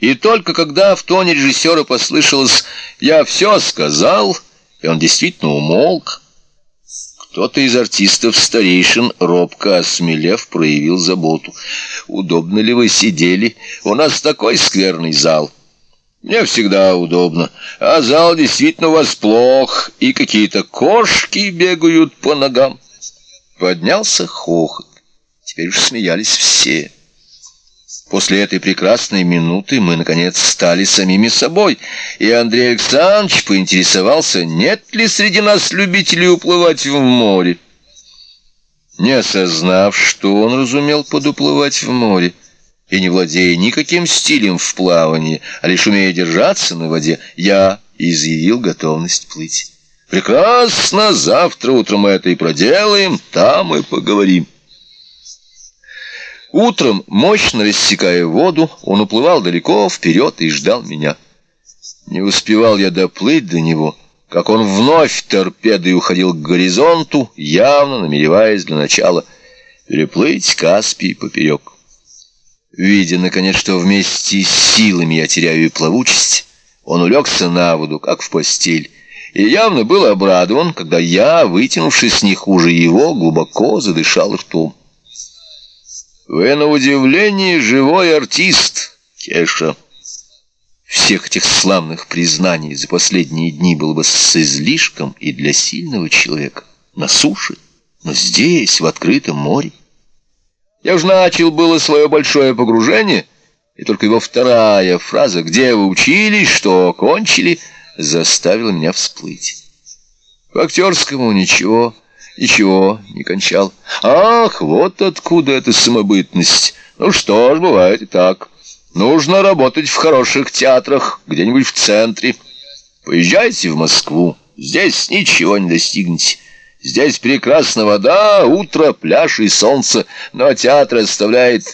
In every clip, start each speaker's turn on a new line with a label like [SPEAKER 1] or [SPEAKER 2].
[SPEAKER 1] И только когда в тоне режиссера послышалось «я все сказал», и он действительно умолк, кто-то из артистов-старейшин, робко осмелев, проявил заботу. «Удобно ли вы сидели? У нас такой скверный зал». «Мне всегда удобно, а зал действительно у вас плох, и какие-то кошки бегают по ногам». Поднялся хохот. Теперь уж смеялись все. После этой прекрасной минуты мы, наконец, стали самими собой, и Андрей Александрович поинтересовался, нет ли среди нас любителей уплывать в море. Не осознав, что он разумел под уплывать в море, и не владея никаким стилем в плавании, а лишь умея держаться на воде, я изъявил готовность плыть. «Прекрасно, завтра утром это и проделаем, там и поговорим». Утром, мощно рассекая воду, он уплывал далеко вперед и ждал меня. Не успевал я доплыть до него, как он вновь торпедой уходил к горизонту, явно намереваясь для начала переплыть Каспий поперек. Видя, наконец, что вместе с силами я теряю и плавучесть, он улегся на воду, как в постель, и явно был обрадован, когда я, вытянувшись не хуже его, глубоко задышал ртом. Вы, на удивление, живой артист, Кеша. Всех этих славных признаний за последние дни было бы с излишком и для сильного человека. На суше, но здесь, в открытом море. Я уж начал было свое большое погружение, и только его вторая фраза «Где вы учились? Что кончили?» заставила меня всплыть. По актерскому ничего Ничего, не кончал. Ах, вот откуда эта самобытность. Ну что ж, бывает и так. Нужно работать в хороших театрах, где-нибудь в центре. Поезжайте в Москву, здесь ничего не достигнете. Здесь прекрасна вода, утро, пляж и солнце, но театр оставляет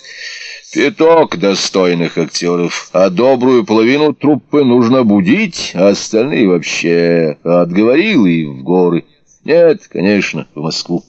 [SPEAKER 1] пяток достойных актеров, а добрую половину труппы нужно будить, а остальные вообще отговорил и в горы. Нет, конечно, в Москву.